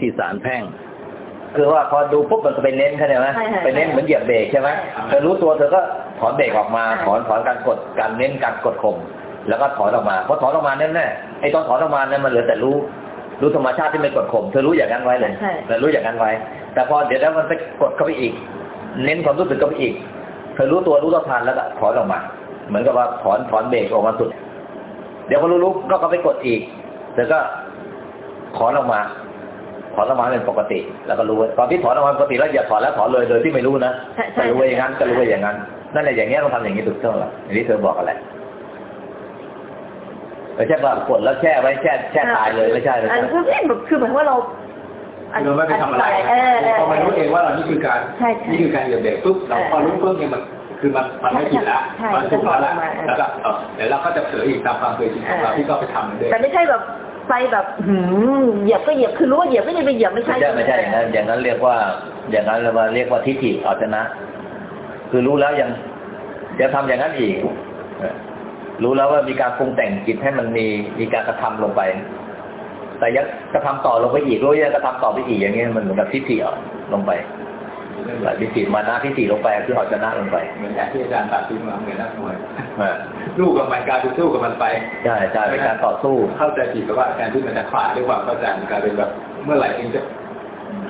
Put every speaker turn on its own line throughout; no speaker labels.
ที่ศาลแพ่ง คือว่าพอดูปุ๊บมันก็ไปเน้นเข้าใจไหม
ใช่ใช่
ไปเน้นเหมือนเหยียบเบรกใช่ไหมเธอรู้ตัวเธอก็ถอนเบรกออกมา ถอนถอนการกดการเน้นการกดข่มแล้วก็ถอนออกมาพอถอนออกมาแน่ๆไอ้ตอนถอนออกมาเนี่ยมันเหลือแต่รู้รู้ธรรมชาติที่ไม่กดข่มเธอรู้อย่างนั้นไว้เลย
ใช่
เธอรู้อย่างนั้นไว้ แต่พอเดี๋ยวแล้วมันไปกดเข้าไปอีก เน้นความรู้สึกเข้าไปอีก เธอรู้ตัวรู้ตัวทันแล้วก็ถอนออกมา เหมือนกับว่าถอนถอนเบรกออกมาสุด เดี๋ยวพอรู้รู้ก็ก็ไปกดอีกเธอก็ถอนออกมา ถอนออกมาเป็นปกติ แล้วก็รู้ว่าตอนที่ถอนออกมาปกติแล้วอย่าถอนแล้วถอนเลยโดยที่ไม่รู้นะ
ใช่ใช่
ก็รู้ว่าอย่างนั้นก็รู้ว่าอย่างนั้นนั่นแหละอย่างเงี้ยต้องทำอย่างนี้ถูกต้องแล้วอย่างที่เธอบอกอะไรไม่ใช่ว่ากดแล้วแช่ไว้แช่แช่ตายเลยไม่ใช่ไม่
อัน
ใช่
คือแบบคือเหมือนว่าเรา
เราไม่ไปทำอะไร
เออเออ
พอมันรู้เองว่าเรานี่คือการ
ใช่ใช่
นี่คือการเหยียบเบรกปุ๊บเราพอรู้ปุ๊บเนี่ยมันคือมันมันไม่ผิดละ
ใช่
มันถูกต้องละ
ใช่
แล้วก็เออเดี๋ยวเราก็จะเผลออีกตามความเคยชินของเราที่ก็ไปทำเรื่อย
แต่ไม่ใช่แบบ ไปแบบหืมเหยียบก็เหยียบคือรู้ว่าเหยียบไม่ได้ไปเหยียบไม่
ไม่
ใช่
ใช่ไม่ใช่อย่างนั้นอย่างนั้นเรียกว่า อย่างนั้นเรามาเรียกว่าทิฏฐิเอาชนะ คือรู้แล้วยังจะทำอย่างนั้นอีกเออรู้แล้วว่ามีการปรุงแต่งจิตให้มันมีมีการกระทำลงไป แต่ยังกระทำต่อลงไปอีกรู้ยังกระทำต่อไปอีกอย่างเงี้ยมันเหมือนกับทิฏฐิเอาลงไปทิฏฐิมานะทิฏฐิลงไปคือเอาชนะลงไป
ๆเหมือนอย่างที่อาจารย์ตัดทิ้งมาเหมือนนักมวย
อ่า
สู้กับมันกลายเป็นสู้กับมันไป
ใช่ใช่เป็นการต่อสู้
เข้าใจผิดกับว่าแทนที่มันจะขาดด้วยความเข้าใจมันกลายเป็นแบบเมื่อไหร่เองจะ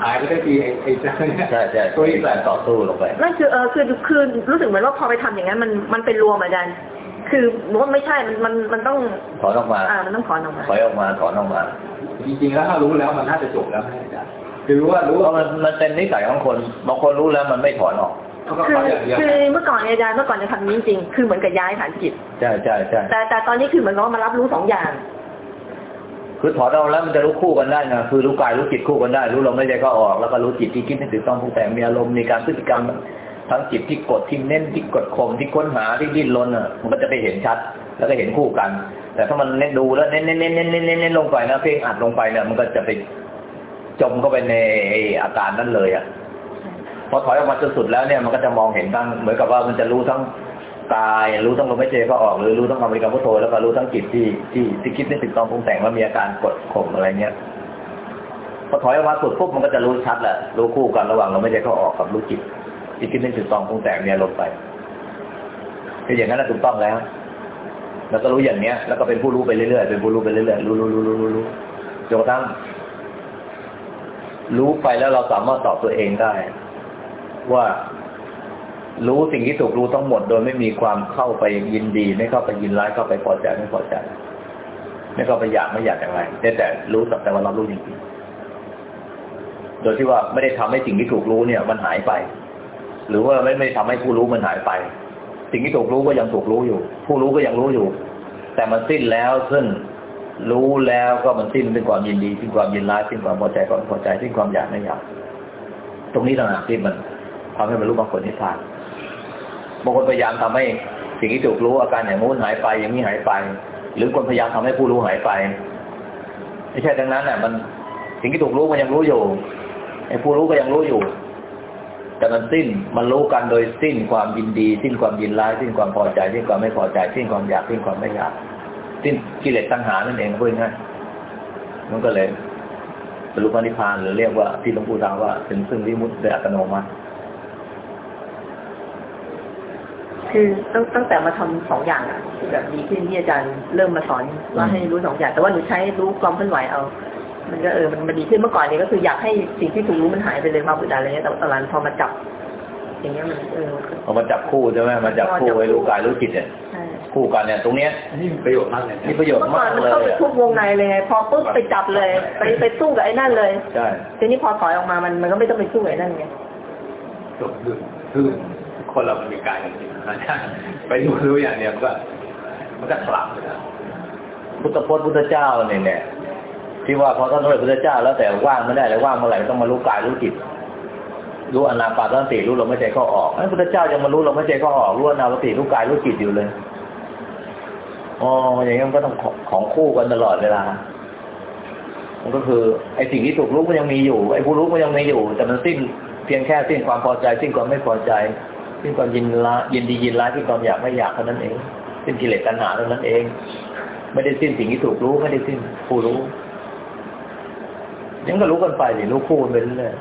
หายไปได้ทีไอ้ไอ้เจ้าเนี่ย
ใช่ใช่
ตัว
เป็
ที่
น
แบ
การ
บ
ต่อสู้ลงไป
นั่นคือเออคือคือรู้สึกเหมือนว่าพอไปทำอย่างนั้นมันมันเป็นรวมอาจารย์คือว่าไม่ใช่มันมันมันต้อง
ถอนออกมา
อ่ามันต้องถอนออกมา
ถอยออกมาถอนออกมา
จริงๆแล้วถ้ารู้แล้วมันน่าจะจบแล้วไม่ใช่อาจารย์คือรู้ว่ารู้
เพ
ว่า
ราะมันมันเป็นนิสัยของคนบางคนรู้แล้วมันไม่ถอนออก
เขาก็
คือ
เข้าอย่างเดียว
คือเมื่อก่อนเนี่ยอาจารย์เมื่อก่อนจะทำอย่างนี้จริงๆคือเหมือนกับย้ายฐานจิต
ใช่ใช่ใช่
แต่แต่ตอนนี้คือเหมือนกับว่ามารับรู้สองอย่าง
คือถอนออกแล้วมันจะรู้คู่กันได้นะคือรู้กายรู้จิตคู่กันได้ รู้ลมไม่ใจก็ออกแล้วก็รู้จิตที่คิดไม่ถึงต้องปรุงแต่งมีอารมณ์มีการพฤติกรรมทั้งจิตที่กดที่เน้นที่กดข่มที่ค้นหาที่ดิ้นรนอะมันก็จะไปเห็นชัด แล้วก็เห็นคู่กัน แต่ถ้ามันเน้นดูแล้วเน้นเน้นเน้นเน้นเน้นเน้นเน้นลงไปนะเพ่งอัดลงไปเนี่ยมันก็จะไปจมเข้าไปในไอ้อาการนั้นเลยอะ พอถอยออกมาจนสุดแล้วเนี่ยมันก็จะมองเห็นทั้งเหมือนกับว่ามันจะรู้ทั้งกายรู้ทั้งลมหายใจก็ออกหรือรู้ทั้งอเมริกาพุทโธแล้วก็รู้ทั้งจิตที่ที่ที่คิดไม่ถึงตองปรุงแต่งว่ามีอาการกดข่มอะไรเงี้ยพอถอยออกมาสุดปุ๊บมันก็จะรู้ชัดแหละรู้คู่กันระหว่างลมหายใจก็ออกกับรู้จิตที่คิดไม่ถึงตองปรุงแต่งเนี่ยลงไปคืออย่างนั้นนะถูกต้องแล้วแล้วก็รู้อย่างเนี้ย แล้วก็เป็นผู้รู้ไปเรื่อยๆเป็นผู้รู้ไปเรื่อยๆรู้รู้รู้รู้รู้รู้จนกระทั่งรู้ไปแล้วเราสามารถตอบตัวเองได้ ว่า รู้สิ่งที่ถูกรู้ทั้งหมด โดยไม่มีความเข้าไปยินดี ไม่เข้าไปยินร้ายเข้าไปพอใจไม่พอใจ ไม่เข้าไปอยากไม่อยากอย่างไรแต่แต่รู้สักแต่ว่าเรารู้จริงๆโดยที่ว่าไม่ได้ทำให้สิ่งที่ถูกรู้เนี่ย มันหายไป หรือว่าไม่ไม่ทำให้ผู้รู้มันหายไป สิ่งที่ถูกรู้ก็ยังถูกรู้อยู่ ผู้รู้ก็ยังรู้อยู่ แต่มันสิ้นแล้วซึ่งรู้แล้วก็มันสิ้นเป็นความยินดีสิ้นความยินร้ายสิ้นความพอใจความพอใจสิ้นความอยากไม่อยาก ตรงนี้ต่างหากที่มัน ทำให้บรรลุบางคนนิพพานบางคนพยายามทำให้สิ่งที่ถูกรู้อาการอย่างงู้นหายไปอย่างนี้หายไป หรือคนพยายามทำให้ผู้รู้หายไป ไม่ใช่ดังนั้นน่ะ มันสิ่งที่ถูกรู้มันยังรู้อยู่ไอ้ผู้รู้ก็ยังรู้อยู่ แต่มันสิ้นมันรู้กันโดยสิ้นความยินดี สิ้นความยินร้ายสิ้นความพอใจสิ้นความไม่พอใจสิ้นความอยากสิ้นความไม่อยาก สิ้นกิเลสตัณหานั่นเองพูดง่ายมันก็เลยบรรลุพระนิพพานหรือเรียกว่าที่หลวงปู่ตาว่า ถึงซึ่งวิมุตติโดยอัตโนมัติ
คือตั้งตั้งแต่มาทำสองอย่างอะที่แบบดีขึ้นที่อาจารย์เริ่มมาสอนว่าให้รู้สองอย่าง แต่ว่าหนูใช้รู้ความเคลื่อนไหวเอา มันก็เออมันมันดีขึ้นเมื่อก่อนนี้ก็คืออยากให้สิ่งที่ถูกรู้มันหายไปเลยมาบุดอะไรเงี้ยแต่ตอนหลังพอมาจับ อย่างเงี้ยมันเออ
เอามาจับคู่ใช่ไหมมาจับคู่ไว้รู้กายรู้จิตเนี่ย
ใช่
คู่กันเนี่ยตรงเนี้ย
อันนี้มีประโยชน์มากเลยนะ
มีประโยชน์
เมื่อก่อ
มานก
มัน
เลย
เข้าไป
อะ
ทุกวงในเลยไงพอปุ๊บไปจับเลย ไปไปสู้กับไอ้นั่นเลย
ใช่
ทีนี้พอถอยออกมามันมันก็ไม่ต้องไปสู้กับไอ้นั่นไง
จบคือคือ คนเรามันมีกายกับจิตนะไปดูรู้อย่างเนี้ยก็ มันก็สลับนะ
พุทธพจน์พุทธเจ้าเนี่ยเนี่ยที่ว่าพอท่านเป็นพุทธเจ้า แล้วแต่ว่างไม่ได้เลยว่างเมื่อไหร่ต้องมารู้กายรู้จิตรู้อนาปานสติรู้ลมหายใจเข้าออกไอ้พุทธเจ้ายังมารู้ลมหายใจเข้าออกรู้อนาปานสติรู้กายรู้จิตอยู่เลยอ๋ออย่างนี้มันก็ต้องของของคู่กันตลอดเวลามันก็คือไอ้สิ่งที่ถูกรู้ก็ยังมีอยู่ไอ้ผู้รู้ก็ยังมีอยู่ แต่มันสิ้นเพียงแค่สิ้นความพอใจสิ้นความไม่พอใจ สิ้นความยินละยินดียินร้ายสิ้นความอยากไม่อยากเท่านั้นเองสิ้นกิเลสตัณหาเท่านั้นเอง ไม่ได้สิ้นสิ่งที่ถูกรู้ไม่ได้สิ้นผู้รู้ยังก็รู้กันไปสิรู้คู่กันไปเรื่อย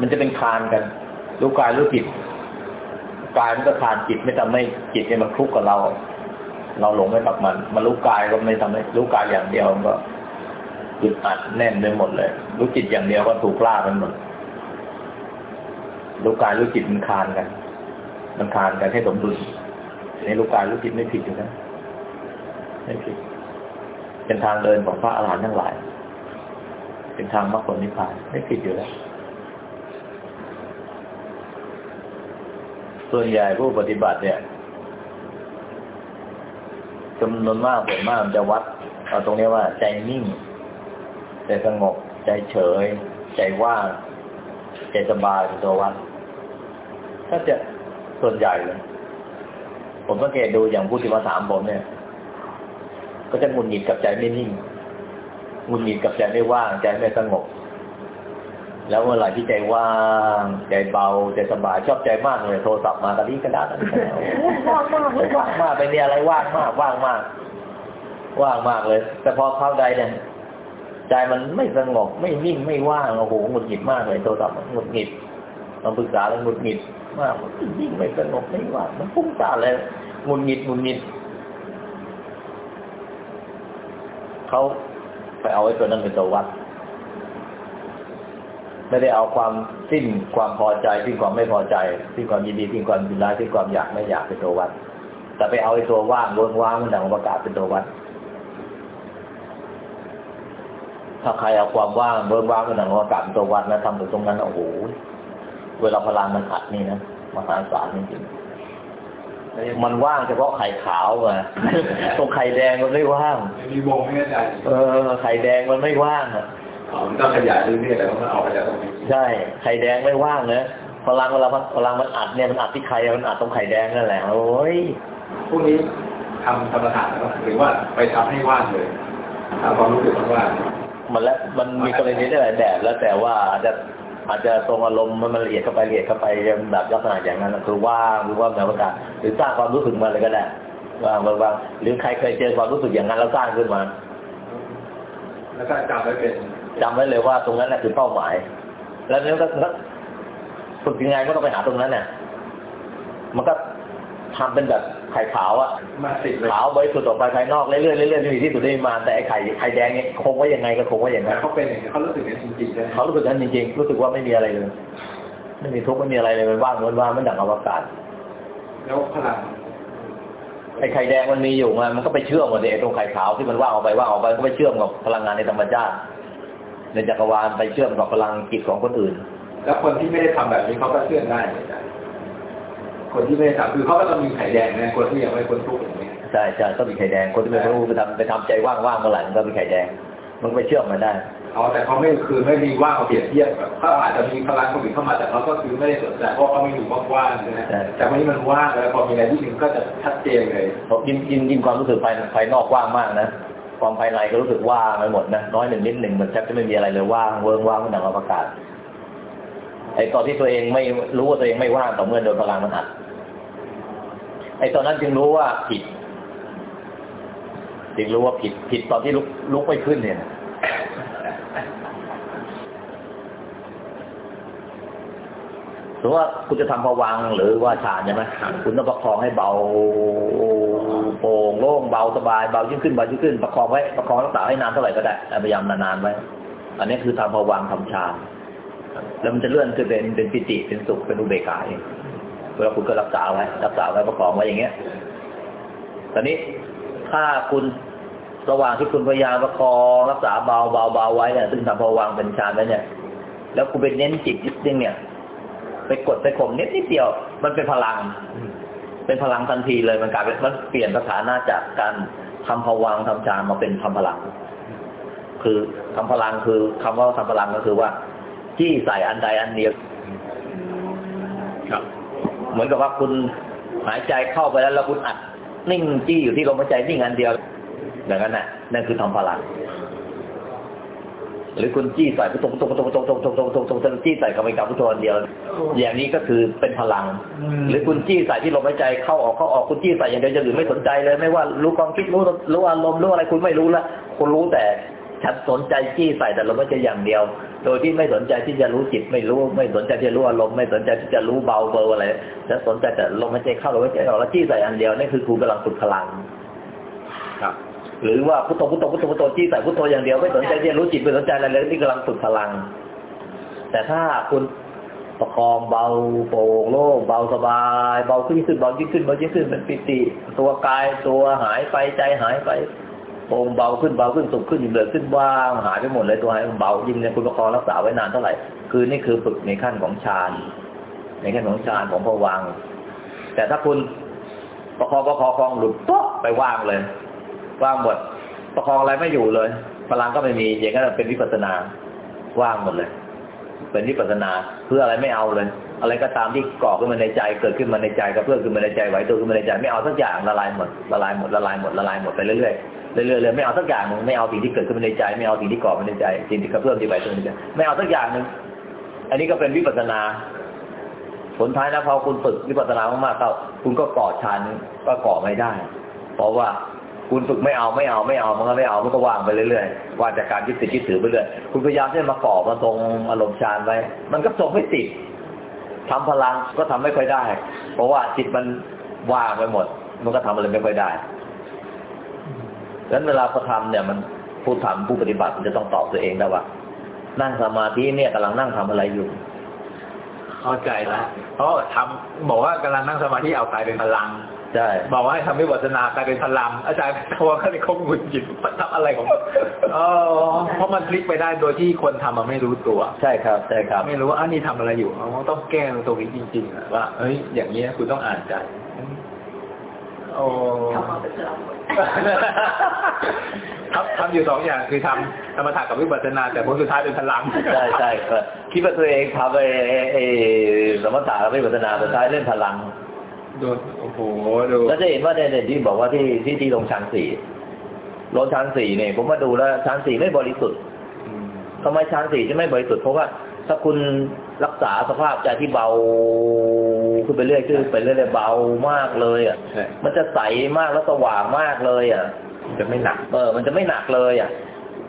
มันจะเป็นคานกัน รู้กายรู้จิตกายมันก็คานจิตไม่ทำให้จิตเนี่ยมันคลุกกับเรา เราหลงไปกับมันมันรู้กายก็ไม่ทำให้รู้กายอย่างเดียวมันก็อึดอัดแน่นไปหมดเลย รู้จิตอย่างเดียวก็ถูกล่ากันหมดรู้กายรู้จิตมันคานกัน มันคานกันให้สมดุลในรู้กายรู้จิตไม่ผิดอยู่นะไม่ผิด เป็นทางเดินของพระอรหันต์ทั้งหลาย เป็นทางมรรคผลนิพพานไม่ผิดอยู่แล้วส่วนใหญ่ผู้ปฏิบัติเนี่ยจำนวนมากส่วนมากจะวัดเอาตรงนี้ว่า ใจนิ่ง ใจสงบ ใจเฉย ใจว่าง ใจสบายเป็นตัววัดถ้าจะ ส่วนใหญ่เลยผมสังเกตดูอย่างผู้ที่มาถามผมเนี่ย ก็จะหงุดหงิดกับใจไม่นิ่งหงุดหงิดกับใจไม่ว่างใจไม่สงบ แล้วเมื่อไหร่ที่ใจว่างใจเบาใจสบายชอบใจมากเลยโทรศัพท์มากระดิ่งกระดาษอะไรกันว่างมากเลยว่างมากไปเนี่ยอะไรว่างมากว่างมาก ว่างมากเลย แต่พอเข้าใดเนี่ยใจมันไม่สงบไม่นิ่งไม่ว่างโอ้โหหงุดหงิดมากเลยโทรศัพท์หงุดหงิดต้องปรึกษาแล้วหงุดหงิด มากมันนิ่งไม่สงบไม่ว่างมันฟุ้งซ่านเลยหงุดหงิดหงุดหงิดเขาไปเอาไอ้ตัวนั้นเป็นตัววัด ไม่ได้เอาความสิ้นความพอใจสิ้นความไม่พอใจสิ้นความยินดีสิ้นความยินร้ายสิ้นความอยากไม่อยากเป็นตัววัด แต่ไปเอาไอ้ตัวว่างเวิงว่างมันดังประกาศเป็นตัววัดถ้าใครเอาความว่างเวิงว่างมันดังประกาศเป็นตัววัดนะทำถึงตรงนั้นโอ้โห เวลาพลังมันอัดนี่นะมหาศาลจริงๆมันว่างเฉพาะไข่ขาวอะตรงไข่แดงมันไม่ว่าง
มีวงไม่แน่ใจ
เออ ไข่แดงมันไม่ว่างอะ
อ๋อมันต้องขยายเรื่อยๆแต่ว่ามันออกมาจากตรงนี้
ใช่ ไข่แดงไม่ว่างนะพลังเวลาพลังมันอัดเนี่ยมันอัดที่ไข่มันอัดตรงไข่แดงนั่นแหละโอ้ย
พวกนี้ทำธรรมฐานแล้วหรือว่าไปทำให้ว่างเลยทำความรู้สึกว่าง
มันแล้วมันมีกรณีได้หลายแบบแล้วแต่ว่าอาจจะ อาจจะตรงอารมณ์มันมันละเอียดเข้าไปละเอียดเข้าไปแบบลักษณะอย่างนั้นคือว่างหรือว่าแบบว่าหรือสร้างความรู้สึกมาเลยก็ได้ว่างว่างว่างหรือใครเคยเจอความรู้สึกอย่างนั้นแล้วสร้างขึ้นมา
แล้วก็จำไว้เป็น
จำไว้เลยว่าตรงนั้นน่ะคือเป้าหมาย แล้วเนี่ยก็ก็ฝึกยังไงก็ต้องไปหาตรงนั้นเนี่ยมันก็ ทำเป็นแบบไข่ขาวอะ
มาติดเลย
ขาวบริสุทธิ์ออกไปภายนอกเรื่อยๆเรื่อยๆไม่มีที่สุดไม่มีมาแต่ไอ้ไข่ไข่แดงเนี่ยคงไว้ยังไงก็คงไว้อย่าง
แต่
นั้น
เขาเป็นอย่างนี้เขารู้สึกอย่างนี้จริงๆใช่ไหม
เขารู้สึกนั้นจริงๆรู้สึกว่าไม่มีอะไรเลยไม่มีทุกข์ไม่มีอะไรเลยมันว่างมันว่างมันดังอวกาศ
แล้วพลัง
ไอ้ไข่แดงมันมีอยู่ไงมันก็ไปเชื่อมกับไอ้ตรงไข่ขาวที่มันว่างออกไปว่างออกไปก็ไปเชื่อมกับพลังงานในธรรมชาติในจักรวาลไปเชื่อมกับพลังจิตของคนอื่น
แล้วคนที่ไม่ได้ทำแบบนี้เขาก็เชื่อได้เหมือนกัน คนที่ไม่ได้ทำคือเขาก็ต้องมีไข่แดงนะคนที่ยังไม่พ้นทุกข์อย่างนี้
ใช่ใช่ก็มีไข่แดงคนที่ไม่รู้ไปทำไปทำใจว่างๆเมื่อไหร่มันก็มีไข่แดง มันก็ไปเชื่อมมันได้
อ๋อแต่เขาไม่คือไม่มีว่างมาเปรียบเทียบแบบเขาอาจจะมีพลังคนอื่นเข้ามาแต่เขาก็คือไม่ได้สนใจเพราะเขาไม่มีว่างๆใช่ไหมแต่วันนี้มันว่างแล้วพอมีอะไรที่หนึ่งก็จะชัดเจนเลย
เพราะยิ่งยิ่งยิ่งความรู้สึกภายภายนอกว่างมากนะความภายในก็รู้สึกว่างไปหมดนะน้อยหนึ่งนิดหนึ่งมันแทบจะไม่มีอะไรเลยว่างเวิงว่างมันดังอวกาศไอ้ตอนที่ตัวเองไม่รู้ว่าตัวเองไม่ว่างต่อเมื่อโดนพลังมันอัด ไอ้ตอนนั้นจึงรู้ว่าผิด จึงรู้ว่าผิด ผิดตอนที่ลุกลุกไม่ขึ้นเนี่ยหรือว่าคุณจะทำพวังหรือว่าฌานใช่ไหมคุณต้องประคองให้เบาโปร่งโล่งเบาสบายเบายิ่งขึ้นเบายิ่งขึ้น ประคองไว้ประคองรักษาให้นานเท่าไหร่ก็ได้พยายามนานๆไว้ อันนี้คือทำพวังทำฌานแล้วมันจะเลื่อนขึ้นเป็นเป็นปิติเป็นสุขเป็นอุเบกขาเอง เวลาคุณก็รักษาไว้รักษาไว้ประคองไว้อย่างเงี้ยตอนนี้ถ้าคุณระหว่างที่คุณพยายามประคองรักษาเบาเบาเบาไว้เนี่ยซึ่งทำพวังเป็นฌานไว้เนี่ย แล้วคุณไปเน้นจิตนิดนึงเนี่ย ไปกดไปข่มนิดนิดเดียว มันเป็นพลัง เป็นพลังทันทีเลยมันกลายเป็นมันเปลี่ยนสถานะจากการทำภวังทำฌานมาเป็นทำพลัง คือทำพลังคือคำว่าทำพลังก็คือว่า ที่ใส่อันใดอันเดียว
ครับ
เหมือนกับว่าคุณหายใจเข้าไปแล้วแล้วคุณอัด นิ่งจี้อยู่ที่ลมหายใจนิ่งอันเดียวอย่างนั้นน่ะนั่นคือทำพลัง หรือคุณจี้ใส่พุทโธพุทโธพุทโธพุทโธพุทโธพุทโธพุทโธพุทโธจี้ใส่กับไปกับพุทโธอันเดียว อย่างนี้ก็คือเป็นพลัง หรือคุณจี้ใส่ที่ลมหายใจเข้าออกเข้าออกคุณจี้ใส่อย่างเดียวจะอื่นไม่สนใจเลย ไม่ว่ารู้ความคิดรู้รู้อารมณ์รู้อะไรคุณไม่รู้ละคุณรู้แต่ ฉันสนใจจี้ใส่แต่ลมหายใจอย่างเดียว โดยที่ไม่สนใจที่จะรู้จิตไม่รู้ ไม่สนใจที่จะรู้อารมณ์ไม่สนใจที่จะรู้เบาเบอร์อะไรฉันสนใจแต่ลมหายใจเข้าลมหายใจออกแล้วจี้ใส่อันเดียวนี่คือคุณกำลังฝึกพลัง
ครับ
หรือว่าพุทโธพุทโธพุทโธพุทโธจี้ใส่พุทโธอย่างเดียวไม่สนใจที่จะรู้จิตไม่สนใจอะไรเลยนี่กำลังฝึกพลัง แต่ถ้าคุณประคองเบาโปร่งโล่งเบาสบาย เบาขึ้นขึ้นเบายิ่งขึ้นเบายิ่งขึ้นเป็นปิติ ตัวกายตัวหายไปใจหายไป โปร่งเบาขึ้นเบาขึ้นสุขขึ้นยิ่งเหลือขึ้นว่างหายไปหมดเลยตัวหายเบายิ่งเนี่ยคุณประคองรักษาไว้นานเท่าไหร่คือนี่คือฝึกในขั้นของฌานในขั้นของฌานของพวัง แต่ถ้าคุณประคองประคองประคองหลุดปุ๊บไปว่างเลย ว่างหมด ประคองอะไรไม่อยู่เลยพลังก็ไม่มีอย่างนั้นเป็นวิปัสสนาว่างหมดเลย เป็นวิปัสนาเพื่ออะไรไม่เอาเลย อะไรก็ตามที่ก่อขึ้นมาในใจเกิดขึ้นมาในใจกระเพื่อมขึ้นมาในใจไหวตัวขึ้นมาในใจไม่เอาสักอย่างละลายหมดละลายหมดละลายหมดละลายหมดไปเรื่อยๆเรื่อยๆเลยไม่เอาสักอย่างหนึ่งไม่เอาสิ่งที่เกิดขึ้นมาในใจ ไม่เอาสิ่งที่ก่อมาในใจสิ่งที่กระเพื่อมที่ไหวตัวในใจไม่เอาสักอย่างหนึ่งอันนี้ก็เป็นวิปัสสนาผลท้ายนะพอคุณฝึกวิปัสสนามากๆเข้าคุณก็ก่อฌานก็ก่อไม่ได้ เพราะว่า คุณฝึกไม่เอาไม่เอาไม่เอามันก็ไม่เอามันก็ว่างไปเรื่อยๆว่างจากการยึดติดยึดถือไปเรื่อยคุณพยายามที่จะมาก่อมาทรงอารมณ์ฌานไว้มันก็ทรงไม่ติดทำพลังก็ทำไม่ค่อยได้ เพราะว่าจิตมันว่างไปหมด มันก็ทำอะไรไม่ค่อยได้ดังนั้นเวลาเขาทำเนี่ยมันผู้ทำผู้ปฏิบัติมันจะต้องตอบตัวเองได้ว่า นั่งสมาธิเนี่ยกำลังนั่งทำอะไรอยู่
เข้าใจแล้วเพราะทำบอกว่ากำลังนั่งสมาธิเอากลายเป็นพลัง
ใช่
บอกว่าให้ทำวิปัสสนากลายเป็นพลัง อาจารย์เขาว่าเขาเลยเขาหงุดหงิดมันทำอะไรของมันเออเพราะมันพลิกไปได้โดยที่คนทำมันไม่รู้ตัว
ใช่ครับใช่ครับ
ไม่รู้ว่าอันนี้ทำอะไรอยู่เขาต้องแก้ตรงนี้จริงๆอะว่าเอ้ยอย่างนี้ยคุณต้องอ่านใจโอ้
ทำมาเป็นเราหมด
ทำทำอยู่สองอย่างคือทำธรรมถะกับวิปัสสนาแต่ผลสุดท้ายเป็นพลัง
ใช่ใช่ก็คิดว่าตัวเองทำไอ้ไอ้สมถะและวิปัสสนาสุดท้ายเล่นพลัง
โดนโอ้โหดู
แล้วจะเห็นว่าในที่บอกว่าที่ที่ที่ลงชั้นสี่ลงชั้นสี่เนี่ยผมมาดูแล้วชั้นสี่ไม่บริสุทธิ์
อืม
ทำไมชั้นสี่จะไม่บริสุทธิ์เพราะว่า ถ้าคุณรักษาสภาพใจที่เบาขึ้นไปเรื่อยขึ้นไปเรื่อยๆเบามากเลยอะ
ใช่
มันจะใสมากแล้วสว่างมากเลย อะ
จะไม่หนัก
เออ มันจะไม่หนักเลยอะ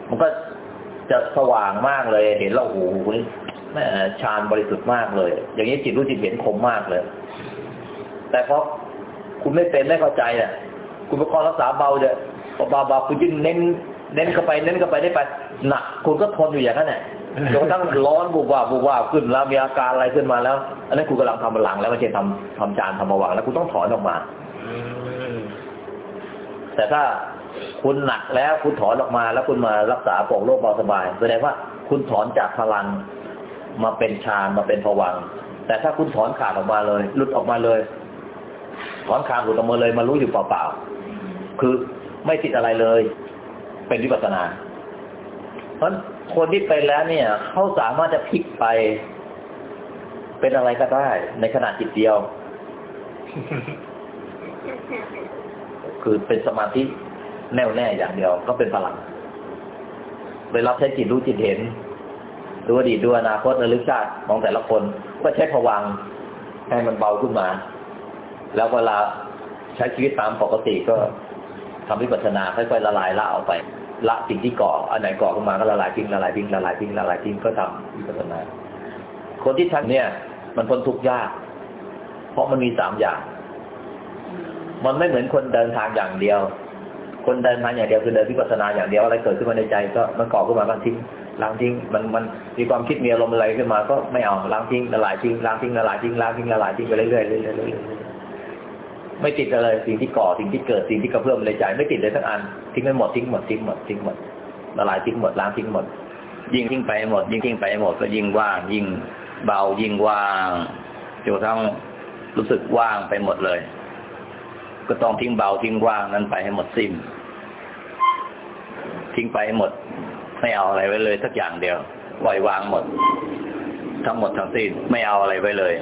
มันก็จะสว่างมากเลย เห็นแล้วโอ้โหนี่แม่ฌานบริสุทธิ์มากเลย อย่างนี้จิตรู้จิตเห็นคมมากเลย แต่เพราะคุณไม่เป็นไม่เข้าใจอะคุณประคองรักษาเบาเดี๋ยเบาเบาๆคุณยิ่งเน้น เน้นเข้าไป เน้นเข้าไปได้ไปหนักคุณก็ทนอยู่อย่างนั้นแหละ จนกระทั่งร้อนบุบว่าบุบว่าขึ้นแล้วมีอาการอะไรขึ้นมาแล้ว อันนั้นคุณกำลังทำพลังแล้วไม่ใช่ทำทำจานทำมาวังแล้วคุณต้องถอนออกมาแต่ถ้าคุณหนักแล้วคุณถอนออกมาแล้วคุณมารักษาโปร่งโล่งเบาสบายแสดงว่าคุณถอนจากพลังมาเป็นฌานมาเป็นภวัง แต่ถ้าคุณถอนขาดออกมาเลยหลุดออกมาเลย ถอนขาดหลุดออกมาเลยมารู้อยู่เปล่าๆคือไม่ติดอะไรเลย เป็นวิปัสสนา เพราะคนที่เป็นแล้วเนี่ยเขาสามารถจะพลิกไป เป็นอะไรก็ได้ ในขณะจิตเดียว คือเป็นสมาธิแน่วแน่อย่างเดียว ก็เป็นพลังไปรับใช้จิตรู้จิตเห็นดูอดีตดูอนาคตระลึกชาติของแต่ละคน ก็ใช้ผวังค์ให้มันเบาขึ้นมา แล้วเวลาใช้ชีวิตตามปกติก็ทำวิปัสสนาค่อยๆละลายละออกไป ละสิ่งที่ก่ออันไหนก่อขึ้นมาก็ละลายทิ้งละลายทิ้งละลายทิ้งละลายทิ้งก็ทำวิปัสสนา คนที่ทำเนี่ย มันพ้นทุกข์ยาก เพราะมันมีสามอย่าง มันไม่เหมือนคนเดินทางอย่างเดียว คนเดินทางอย่างเดียวคือเดินวิปัสสนาอย่างเดียวอะไรเกิดขึ้นมาในใจ ก็มันก่อขึ้นมาก็ทิ้งล้างทิ้งมันมันมีความคิดมีอารมณ์อะไรขึ้นมา ก็ไม่เอาล้างทิ้งละลายทิ้งล้างทิ้งละลายทิ้งล้างทิ้งละลายทิ้งไปเรื่อยๆเรื่อยๆ ไม่ติดอะไรสิ่งที่ก่อสิ่งที่เกิดสิ่งที่กระเพื่อมในใจ ไม่ติดเลยทั้งอันทิ้งไปหมดทิ้งหมดทิ้งหมดทิ้งหมดละลายทิ้งหมดล้างทิ้งหมด
ยิ่งทิ้งไปหมด ยิ่งทิ้งไปหมดก็ยิ่งว่าง ยิ่งเบายิ่งว่างจนกระทั่งรู้สึกว่างไปหมดเลย ก็ต้องทิ้งเบาทิ้งว่างนั้นไปให้หมดสิ้นทิ้งไปให้หมด ไม่เอาอะไรไว้เลยสักอย่างเดียวปล่อยวางหมด ทั้งหมดทั้งสิ้นไม่เอาอะไรไว้เลย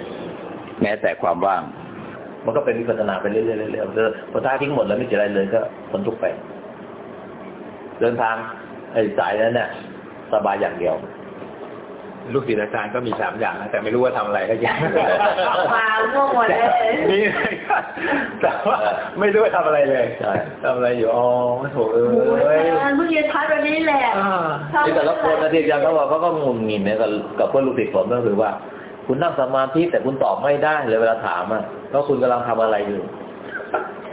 แม้แต่ความว่าง
มันก็เป็นวิปัสสนาไปเรื่อยๆเรื่อยๆเรื่อยๆพอท้ายทิ้งหมดแล้วไม่เจออะไรเลยก็พ้นทุกข์ไป เดินทางไอ้สายนั้นเนี่ยสบายอย่างเดียว
ลูกศิษย์อาจารย์ก็มีสามอย่างนะแต่ไม่รู้ว่าทำอะไรก็อย่าง
มาง่วงหมดเลย
นี่แต่ว่าไม่รู้ว่าทำอะไรเลย
ใช่
ทำอะไรอยู่อ๋อโถเอ้
โอ้ย
ย
อาจารย์เพิ่งเรียนทัดวันนี้แหละ
อ่า
ที่แต่ละคนนะที่อาจารย์เขาบอกเขาก็งุนงินเนี่ยกับกับเพื่อนลูกศิษย์ผมก็คือว่า คุณนั่งสมาธิแต่คุณตอบไม่ได้เลยเวลาถามอะแล้วคุณกำลังทำอะไรอยู่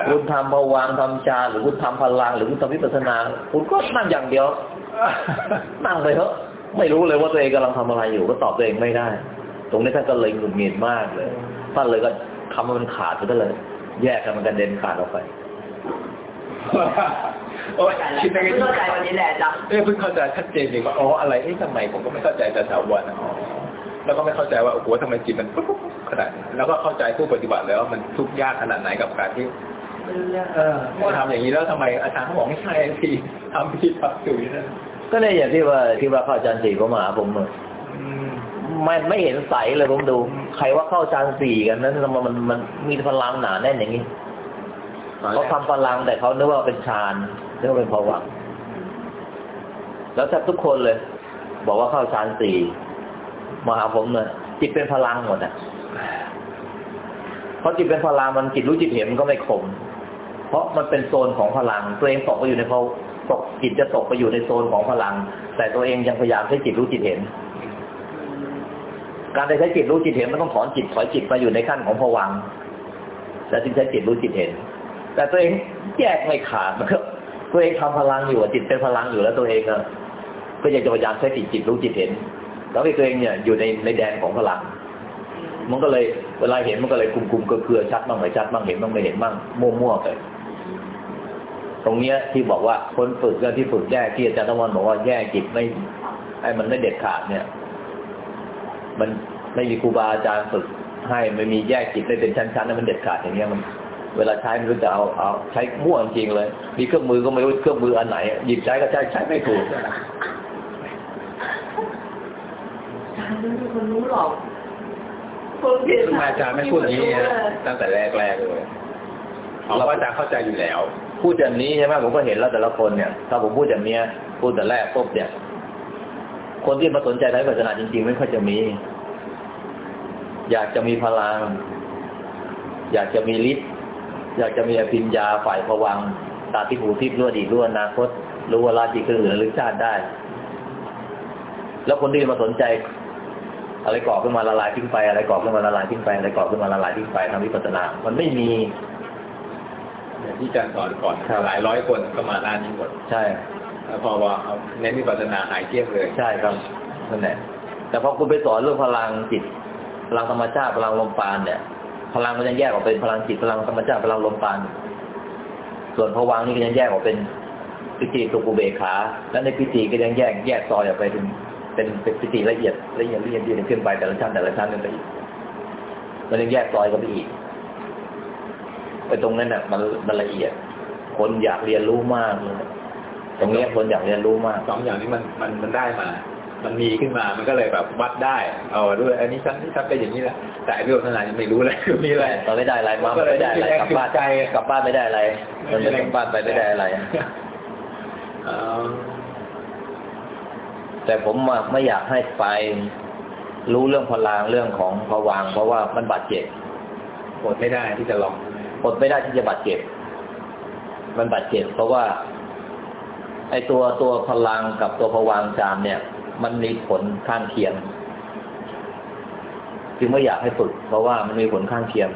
คุณทำภวางทำฌานหรือคุณทำพลัง หรือคุณทำวิปัสสนา คุณก็นั่งอย่างเดียวนั่งไปเถอะไม่รู้เลยว่าตัวเองกำลังทำอะไรอยู่ ก็ตอบตัวเองไม่ได้ ตรงนี้ท่านก็เลยหงุดหงิดมากเลยท่านเลยก็ทำให้มันขาดไปซะเลย แยกกันมันกระเด็นขาดออกไป
โอ้ยคิดไป
เพิ่งเข้าใจวันนี้แหละอาจารย์
เอ้ยเพิ่งเข้าใจชัดเจนจริงว่าอ๋ออะไรเอ๊ะทำไมผมก็ไม่เข้าใจแต่ถาวรอ๋อ แล้วก็ไม่เข้าใจว่าโอ้โหทำไมจิตมันปุ๊บปุ๊บปุ๊บขนาดนี้แล้วก็เข้าใจผู้ปฏิบัติแล้วว่ามันทุกข์ยากขนาดไหนกับการที่เออพอทำอย่างนี้แล้วทำไมอาจารย์เขาบอกไม่ใช่ทีทำผิดทำถูกนั่น
ก็เนี่ยอย่างที่ว่าที่ว่าเข้าอาจารย์สี่เขามาหาผมอะ
อืม
ไม่ไม่เห็นใสเลยผมดู ใครว่าเข้าฌานสี่กันนั้นมันมันมันมีพลังหนาแน่นอย่างนี้เขาทำพลังแต่เขานึกว่าเป็นฌานนึกว่าเป็นภวังค์แล้วแทบทุกคนเลย บอกว่าเข้าฌานสี่ มาหาผมเนี่ยจิตเป็นพลังหมดอะเพราะจิตเป็นพลังมันจิตรู้จิตเห็นมันก็ไม่คมเพราะมันเป็นโซนของพลัง ตัวเองตกไปอยู่ในเขาตกจิตจะตกไปอยู่ในโซนของพลัง แต่ตัวเองยังพยายามใช้จิตรู้จิตเห็น การใช้จิตรู้จิตเห็นมันต้องถอนจิตถอยจิตมาอยู่ในขั้นของภวังแล้วจึงใช้จิตรู้จิตเห็น แต่ตัวเองแยกไม่ขาดมันก็ตัวเองทำพลังอยู่จิตเป็นพลังอยู่แล้วตัวเองอะก็ยังจะพยายามใช้จิตจิตรู้จิตเห็น แล้วตัวเองเนี่ยอยู่ในในแดนของพลัง มันก็เลยเวลาเห็นมันก็เลยคุมคุมเกลือชัดบ้างไม่ชัดบ้างเห็นบ้างไม่เห็นบ้างมั่วๆไปตรงเนี้ยที่บอกว่าคนฝึกที่ฝึกแยกที่อาจารย์ตะวันบอกว่าแยกจิตไม่ไอ้มันไม่เด็ดขาดเนี่ย มันไม่มีครูบาอาจารย์ฝึกให้ไม่มีแยกจิตได้เป็นชั้นๆนั้นมันเด็ดขาดอย่างเงี้ยมันเวลาใช้มันก็จะเอาเอาใช้มั่วจริงเลย มีเครื่องมือก็ไม่รู้เครื่องมืออันไหนหยิบใช้ก็ใช้ใช้ไม่ถูก
อาจารย์ ไม่มีคนรู้หรอกคนเรียน
ทำไมอาจารย์ไม่พูดอย่างนี้นะตั้งแต่แรกๆเลยเพราะว่าอาจารย์เข้าใจอยู่แล้ว
พูดอย่างนี้ใช่ไหมผมก็เห็นแล้วแต่ละคนเนี่ย ถ้าผมพูดอย่างเนี้ยพูดแต่แรกปุ๊บเนี่ย คนที่มาสนใจทางวิปัสสนาจริง ๆ ไม่ค่อยจะมี อยากจะมีพลัง อยากจะมีฤทธิ์อยากจะมีอภิญญาฝ่ายผวังค์ตาที่หูทิพย์รู้อดีตรู้อนาคตรู้ว่าราศีคืออื่นระลึกชาติได้ แล้วคนที่มาสนใจ อะไรก่อขึ้นมาละลายทิ้งไป อะไรก่อขึ้นมาละลายทิ้งไปอะไรก่อขึ้นมาละลายทิ้งไปทำวิปัสสนา มันไม่มี
อย่างที่อาจารย์สอนก่อน
ครับ
หลายร้อยคนก็มาหน้านี้หมด
ใช่
แล้วพอว่าเอาเน้นวิปัสสนาหายเกลี้ยงเลย
ใช่ครับนั่นแหละแต่พอคุณไปสอนเรื่องพลังจิตพลังธรรมชาติพลังลมปราณเนี่ย พลังมันยังแยกออกเป็นพลังจิตพลังธรรมชาติพลังลมปราณส่วนพวังค์นี่ก็ยังแยกออกเป็นพิธีสุกุเบกขา และในพิธีก็ยังแยกแยกซอยออกไปถึง เป็นเป็นพิธีละเอียดละเอียดละเอียดละเอียดขึ้นไปแต่ละชั้นแต่ละชั้นขึ้นไปอีกมันยังแยกซอยกันไปอีกไปตรงนั้นน่ะมันมันละเอียด คนอยากเรียนรู้มากเลยตรงเนี้ยคนอยากเรียนรู้มาก
สองอย่างนี้มันมันมันได้มา มันมีขึ้นมามันก็เลยแบบวัดได้เอาด้วย อันนี้ฉันที่ฉันเป็นอย่างนี้แหละแต่เรื่องขนาดยังไม่รู้เลยมีอะไร
เราไม่ได้อะไรมาไม่ได้อะไรกลับบ้านกลับบ้านไม่ได้อะไรมันไม่กลับบ้านไปไม่ได้อะไร
เอ่อ
แต่ผมอะไม่อยากให้ไปรู้เรื่องพลังเรื่องของผวังค์เพราะว่ามันบาดเจ็บ
อดไม่ได้ที่จะลอง
อดไม่ได้ที่จะบาดเจ็บ มันบาดเจ็บ เพราะว่า ไอ้ตัวตัวพลังกับตัวผวังค์จามเนี่ย มันมีผลข้างเคียง จึงไม่อยากให้ฝึก เพราะว่ามันมีผลข้างเคียง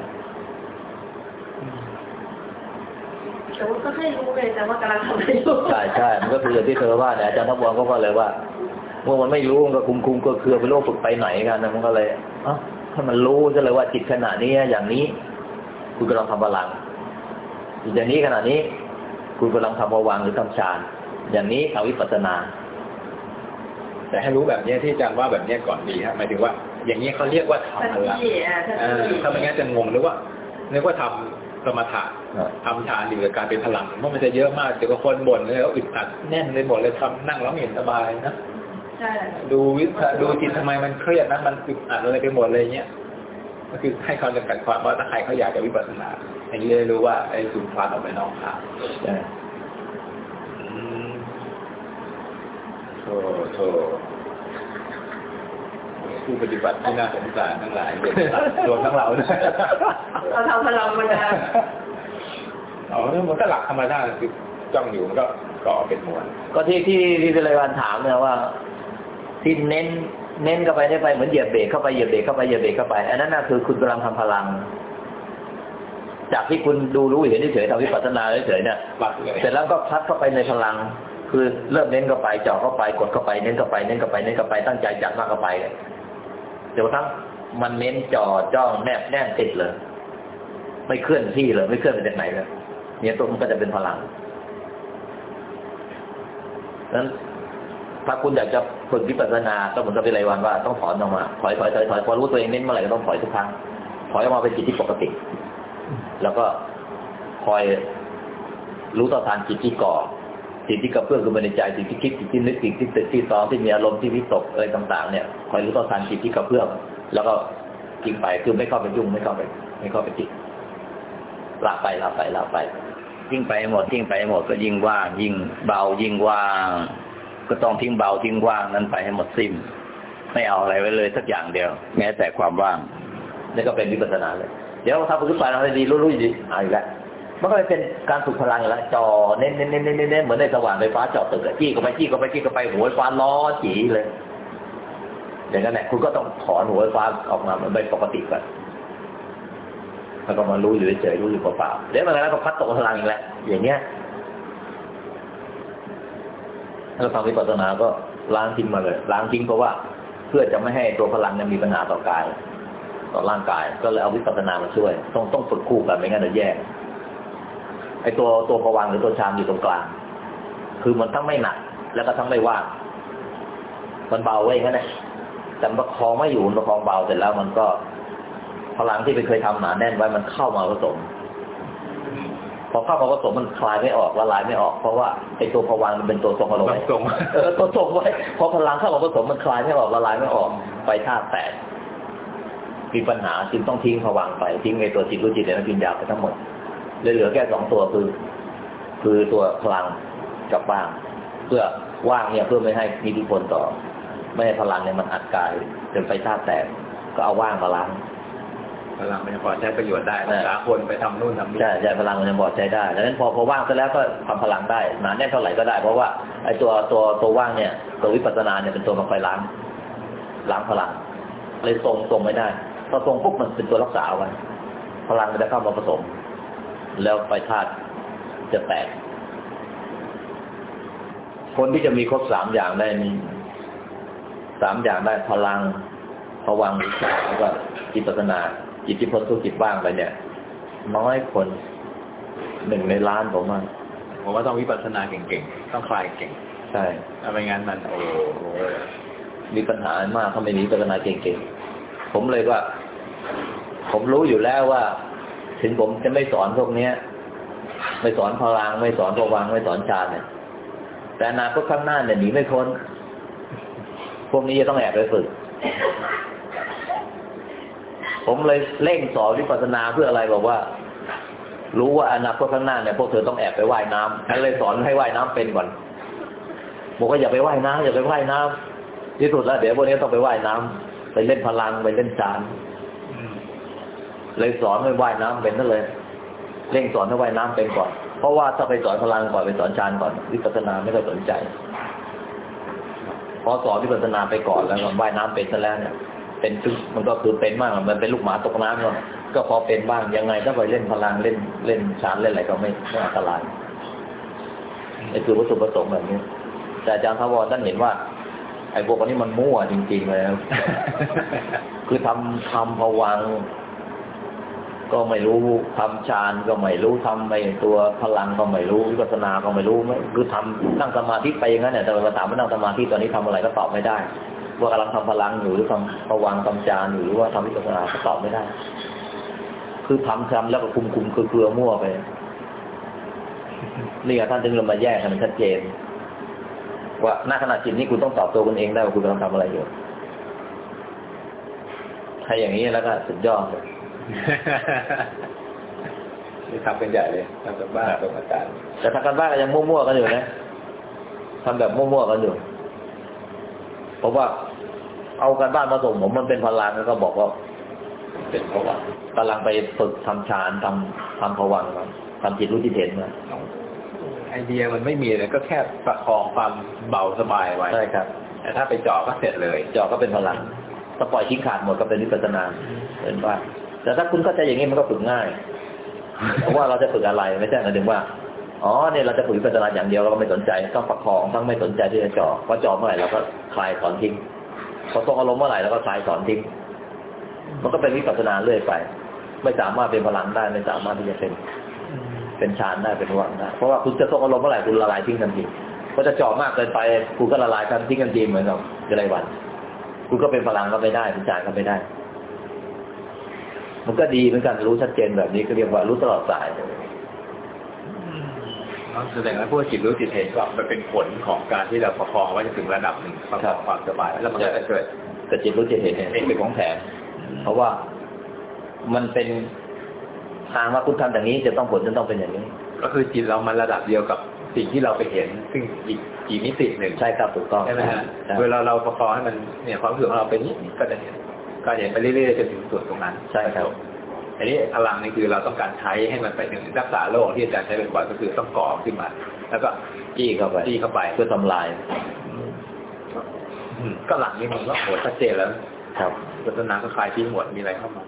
แต่ว่าก็ให้รู้เลยแต่ว่ากำลังทำอะไรอยู่
ใช่ใช่มันก็คืออย่างที่เธอว่าเนี่ยอาจารย์ทัพวรก็ว่าเลยว่าเมื่อมันไม่รู้มันก็คุมคุมก็คือไปโลกฝึกไปไหนกันนะมันก็เลยเอะถ้ามันรู้จะเลยว่าจิตขณะนี้อย่างนี้ คุณกำลังทำพลังจิตอย่างนี้ขณะนี้ คุณกำลังทำภวังค์หรือทำฌานอย่างนี้ทำวิปัสสนา
แต่ให้รู้แบบเนี้ยที่อาจารย์ว่าแบบเนี้ยก่อนดีครับหมายถึงว่า อย่างนี้ยเขาเรียกว่า
ทัน
ทำพลัง
ทีอะทัน
เออ
ที
ถ้าไม่งั้นจะงงนึกว่านึกว่าทำ สมถะ
ครับ
ทำฌานอยู่กับการเป็นพลังเพราะมันจะเยอะมากเดี๋ยวก็คนบ่นเลยว่าอึดอัดแน่นเลยหมดเลยทำนั่งแล้วไม่เห็นสบายนะ
ใช่
ดูวิชาดูจิตทำไมมันเครียดนะมันอึดอัดอะไรไปหมดเลยเงี้ยก็คือให้เขาจำกัดความว่าถ้าใครเขาอยากจะวิปัสสนาอย่างนี้เลยรู้ว่าไอ้สุนทรออกไปนอกทาง
ใช่
อืมโธ่โธ่ ผู้ปฏิบัติที่น่าสงสารทั้งหลายเลยรวมทั้งเราด้วย
เราทำพลังมันนะ
อ๋อมันก็หลักธรรมชาติคือจ้องอยู่มันก็ก่อเป็นมวล
ก็ที่ที่ที่เป็นรายวันถามเนี่ยว่าที่เน้นเน้นเข้าไปได้ไปเหมือนเหยียบเบรกเข้าไปเหยียบเบรกเข้าไปเหยียบเบรกเข้าไป อันนั้นน่ะคือคุณกำลังทำพลัง จากที่คุณดูรู้เห็นเฉยๆทำวิปัสสนาเฉยๆเนี่ย
หลักเลย
เสร็จแล้วก็พัดเข้าไปในพลัง คือเริ่มเน้นเข้าไปเจาะเข้าไปกดเข้าไปเน้นเข้าไปเน้นเข้าไปเน้นเข้าไปตั้งใจจัดมากเข้าไป เดี๋ยวทั้งมันเน้นจ่อจ้องแนบแน่นติดเลย ไม่เคลื่อนที่เลย ไม่เคลื่อนไปจากไหนเลยเนี่ยตัวมันก็จะเป็นพลังนั้นถ้าคุณอยากจะฝึกวิปัสสนา ก็เหมือนกับเป็นรายวันว่าต้องถอนออกมาถอยถอยถอยถอยพอรู้ตัวเองเน้นเมื่อไหร่ก็ต้องถอยทุกครั้งถอยออกมาเป็นจิตที่ปกติ แล้วก็คอยรู้ต่อทานจิตที่ก่อ สิ่งที่กระเพื่อมขึ้นมาในใจสิ่งที่คิดสิ่งที่นึกสิ่งที่ตึกที่ซ้อมที่มีอารมณ์ที่วิตกอะไรต่าง ๆ เนี่ยคอยรู้ต่อทานจิตที่กระเพื่อมแล้วก็ทิ้งไปคือไม่เข้าไปยุ่งไม่เข้าไป ไม่เข้าไปติดละไปละไปละไป
ยิ่งไปหมดยิ่งไปหมดก็ยิ่งว่าง ยิ่งเบายิ่งว่าง ก็ต้องทิ้งเบาทิ้งว่างนั้นไปให้หมดสิ้นไม่เอาอะไรไว้เลยสักอย่างเดียว แม้แต่ความว่าง
นี่ก็เป็นวิปัสสนาเลย เดี๋ยวถ้าฝึกไปเราได้ดีรู้ๆอยู่ดีเอาอีกแล้ว มันก็เลยเป็นการฝึกพลังแล้วจอเน้นเน้นเน้นเน้นเน้นเหมือนในสว่านไฟฟ้าจาะตึกจี้ก็ไปจี้ก็ไปจี้ก็ไปหัวไฟฟ้าล้อจีเลยอย่างนั้นแหละคุณก็ต้องถอนหัวไฟฟ้าออกมามันเป็นปกติก่อนแล้วก็มารู้อยู่เฉยๆรู้อยู่เปล่าเดี๋ยวมันแล้วก็พัดตกพลังอีกแล้วอย่างเงี้ยถ้าเราทำวิปัสสนาก็ล้างทิ้งมาเลย ล้างทิ้งเพราะว่าเพื่อจะไม่ให้ตัวพลังนี่ยมีปัญหาต่อกาย ต่อร่างกาย ก็เลยเอาวิปัสสนามาช่วย ต้องต้องฝึกคู่กันไม่งั้นจะแย่ ไอตัวตัวประวังหรือตัวชามอยู่ตรงกลาง คือมันทั้งไม่หนัก แล้วก็ทั้งไม่ว่าง มันเบาไว้งั้นแหละแต่ประคองไม่อยู่ประคองเบาเสร็จแล้วมันก็พลังที่ไปเคยทำหนาแน่นไว้มันเข้ามาผสม พอเข้ามาผสมมันคลายไม่ออกละลายไม่ออก เพราะว่าไอตัวผวังค์มันเป็นตัวทรงอารมณ์
ต้องส่ง
เออตัวทรงไว้พอพลังเข้ามาผสมมันคลายไม่ออกละลายไม่ออกไปธาตุแตกมีปัญหาจึงต้องทิ้งผวังค์ไปทิ้งไอตัวจิตรู้จิตและวิญญาณไปทั้งหมด เลยเหลือแค่สองตัวคือ คือตัวพลังกับว่าง เพื่อว่างเนี่ยเพื่อไม่ให้มีอิทธิพลต่อ ไม่ให้พลังเนี่ยมันอัดกายจนไปธาตุแตกก็เอาว่างมาล้าง
พลังมันยังพอใช้ประโยชน์ได้
ใช่
รักษาคนไปทำนู่นทำนี่
ใช่ใช่พลังมันยังบอดใจได้ดังนั้นพอพอว่างเสร็จแล้วก็ทำพลังได้หนาแน่นเท่าไหร่ก็ได้ เพราะว่าไอ้ตัวตัวตัวว่างเนี่ย ตัววิปัสสนาเนี่ยเป็นตัวมาคอยล้างล้างพลังเลยทรงทรงไม่ได้พอทรงปุ๊บมันเป็นตัวรักษาเอาไว้พลังมันจะเข้ามาผสม แล้วไปธาตุจะแตก คนที่จะมีครบสามอย่างได้นี่สามอย่างได้พลังพวังค์แล้วก็จิตปัสสนา จิตที่พ้นทุกข์จิตว่างไปเนี่ย น้อยคนหนึ่งในล้านผมว่า
ผมว่าต้องวิปัสสนาเก่งๆ ต้องคลายเก่ง
ใช่
ถ้าไม่งั้นมันโอ้โห
มีปัญหามากเขาไม่มีปัญหาเก่งๆ ผมเลยว่า ผมรู้อยู่แล้วว่า ถึงผมจะไม่สอนพวกเนี้ย ไม่สอนพลัง ไม่สอนพวังไม่สอนฌานเนี่ย แต่อนาคตข้างหน้าเนี่ยหนีไม่พ้น พวกนี้จะต้องแอบไปฝึก ผมเลยเร่งสอนวิปัสสนาเพื่ออะไรบอกว่า รู้ว่าอนาคตข้างหน้าเนี่ยพวกเธอต้องแอบไปว่ายน้ำฉันเลยสอนให้ว่ายน้ำเป็นก่อนบอกว่าอย่าไปว่ายน้ำอย่าไปว่ายน้ำที่สุดแล้วเดี๋ยวพวกนี้ต้องไปว่ายน้ำไปเล่นพลังไปเล่นฌาน เลยสอนให้ว่ายน้ำเป็นนั่นเลยเร่งสอนให้ว่ายน้ำเป็นก่อน เพราะว่าถ้าไปสอนพลังก่อนไปสอนฌานก่อนวิปัสสนาไม่ค่อยสนใจ พอสอนวิปัสสนาไปก่อนแล้วก็ว่ายน้ำเป็นซะแล้วเนี่ย เป็นซึ่งมันก็คือเป็นบ้างมันเป็นลูกหมาตกน้ำก็ก็พอเป็นบ้างยังไงถ้าไปเล่นพลังเล่นเล่นฌานเล่นอะไรก็ไม่ไม่อันตรายนี่คือวัตถุประสงค์แบบนี้ แต่อาจารย์ทวรท่านเห็นว่าไอ้พวกนี้มันมั่วจริง ๆ เลย คือทำทำผวัง ก็ไม่รู้ทำฌานก็ไม่รู้ทำไม่ตัวพลังก็ไม่รู้วิปัสสนาก็ไม่รู้ไม่คือทำนั่งสมาธิไปอย่างนั้นเนี่ยแต่มาถามว่านั่งสมาธิตอนนี้ทำอะไรก็ตอบไม่ได้ ว่ากำลังทำพลังอยู่หรือทำผวังทำฌานอยู่หรือว่าทำวิปัสสนาก็ตอบไม่ได้ คือทำทำแล้วก็คุมคุมคือเกลือมั่วไปนี่ท่านจึงเรามาแยกให้มันชัดเจน ว่าหน้าขณะจิตนี้คุณต้องตอบตัวคุณเองได้ว่าคุณกำลังทำอะไรอยู่ถ้าอย่างนี้แล้วก็สุดยอดเลย
นี่ทำเป็นใหญ่เลยทำกับบ้านตรงอาจารย์
แต่ทางการบ้านก็ยังมั่วๆกันอยู่นะทำแบบมั่วๆกันอยู่ เพราะว่าเอาการบ้านมาส่งผมมันเป็นพลังแล้วก็บอกว่า
เป็นเพราะว่ากำ
ลังไปฝึกทำฌานทำทำภวังค์ครับทำจิตรู้จิตเห็นนะ
ไอเดียมันไม่มีเลยก็แค่ประคองความเบาสบายไว้
ใช่ครับ
แต่ถ้าไปเจาะก็เสร็จเลย
จอก็เป็นพลังถ้าปล่อยทิ้งขาดหมดก็เป็นวิปัสสนาเป็นว่า แต่ถ้าคุณเข้าใจอย่างนี้มันก็ฝึกง่ายเพราะว่าเราจะฝึกอะไรไม่ใช่หมายถึงว่าอ๋อเนี่ยเราจะฝึกวิปัสสนาอย่างเดียวเราก็ไม่สนใจต้องประคองต้องไม่สนใจที่จะเจาะพอเจาะเมื่อไหร่เราก็คลายถอนทิ้งพอตรงอารมณ์เมื่อไหร่เราก็คลายถอนทิ้งมันก็เป็นวิปัสสนาเรื่อยไป ไม่สามารถเป็นพลังได้ไม่สามารถที่จะเป็น เป็นฌานได้เป็นวังได้เพราะว่าคุณจะตกอารมณ์เมื่อไหร่คุณละลายทิ้งทันทีเพราะจะเจาะมากเกินไปคุณก็ละลายทันทิ้งทันทีเหมือนกับจะไรวัน คุณก็เป็นพลังก็ไม่ได้เป็นฌานก็ไม่ได้ มันก็ดีเหมือนกันรู้ชัดเจนแบบนี้ก็เรียกว่ารู้ตลอดสาย
แสดงว่าพวกจิตรู้จิตเห็นก็มันเป็นผลของการที่เราประคองไว้จนถึงระดับหนึ่งประคองความสบายแล้วมันก็จะเกิด
แต่จิตรู้จิตเห็นเนี่ยเป็นของแถมเพราะว่ามันเป็นทางว่าคุณทำอย่างนี้จะต้องผลจะต้องเป็นอย่างนี้
ก็คือจิตเรามันระดับเดียวกับสิ่งที่เราไปเห็น ซึ่งอีกกี่มิติหนึ่ง
ใช่ครับถูกต้อง
ใช่ไหมฮะ
ใช่
เวลาเราประคองให้มันเนี่ยความรู้สึกของเราเป็นนี้ก็จะเห็น ก็จะเห็นไปเรื่อยๆจนถึงส่วนตรงนั้น
ใช่ครับ
อันนี้พลังนี่คือเราต้องการใช้ให้มันไปถึงรักษาโรคที่อาจารย์ใช้บ่อยๆก็คือต้องก่อขึ้นมา แล้วก็
จี้เข้าไป
จี้เข้าไป
เพื่อทำลาย
อืมก็หลังนี้มันก็โหชัดเจนแล้ว
ครับ
ศาสนาก็คลายทิ้งหมดมีอะไรเข้ามา